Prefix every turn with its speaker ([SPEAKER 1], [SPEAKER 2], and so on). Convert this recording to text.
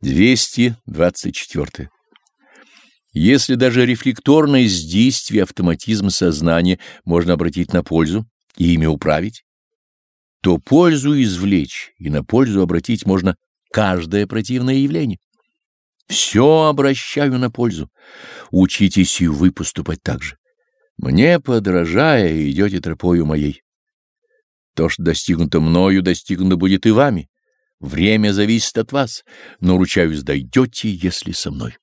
[SPEAKER 1] 224. Если даже рефлекторность действия автоматизм сознания можно обратить на пользу и ими управить, то пользу извлечь и на пользу обратить можно каждое противное явление. Все обращаю на пользу. Учитесь и вы поступать так же. Мне, подражая, идете тропою моей. То, что достигнуто мною, достигнуто будет и вами. Время зависит от вас, но, ручаюсь, дойдете, если со мной.